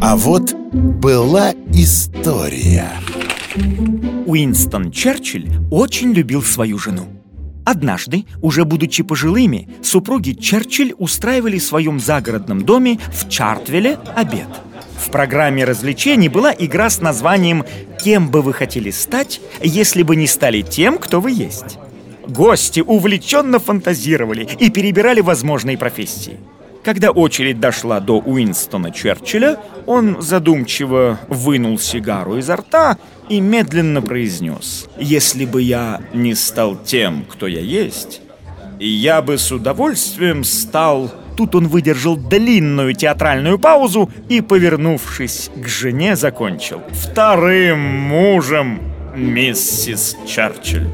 А вот была история Уинстон Черчилль очень любил свою жену. Однажды, уже будучи пожилыми, супруги Черчилль устраивали в своем загородном доме в Чартвеле обед. В программе развлечений была игра с названием «Кем бы вы хотели стать, если бы не стали тем, кто вы есть?». Гости увлеченно фантазировали и перебирали возможные профессии. Когда очередь дошла до Уинстона Черчилля, он задумчиво вынул сигару изо рта и медленно произнес «Если бы я не стал тем, кто я есть, я бы с удовольствием стал...» Тут он выдержал длинную театральную паузу и, повернувшись к жене, закончил «Вторым мужем, миссис Черчилль».